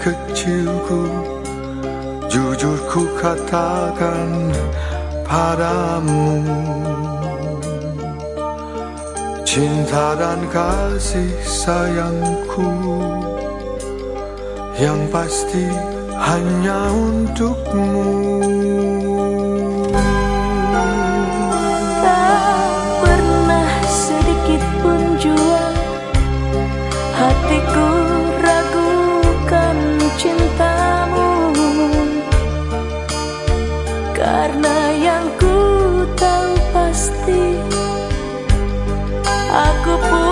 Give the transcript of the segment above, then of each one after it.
kecilku Jujur ku katakan padamu Cinta dan kasih sayangku Yang pasti hanya untukmu meniti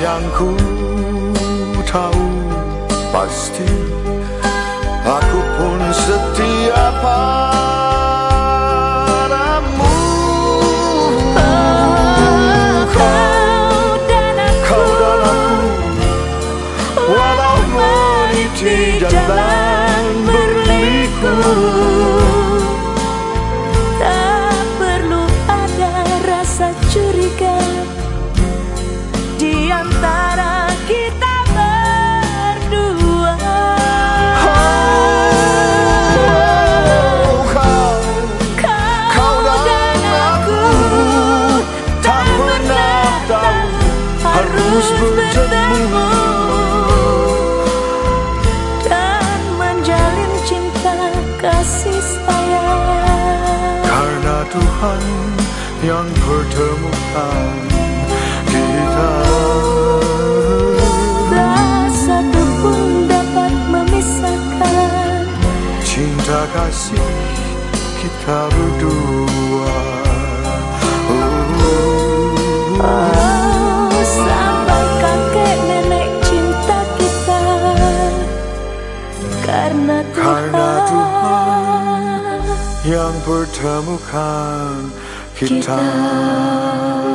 yang ku tahu pasti Aku pun setia padamu. Oh, kau, dan aku, kau dan aku Walau meniti jalan berliku rasa curiga antara kita berdua. Oh, kau, kau, dan aku Tak pernah tahu harus bertemu. Dan menjalin cinta kasih sayang. Karena Tuhan yang pertemukan kita. Cinta kasih kita berdua. Oh, oh, Sampai kakek nenek cinta kita. Karena Tuhan, Karena Tuhan yang pertemukan kita. kita.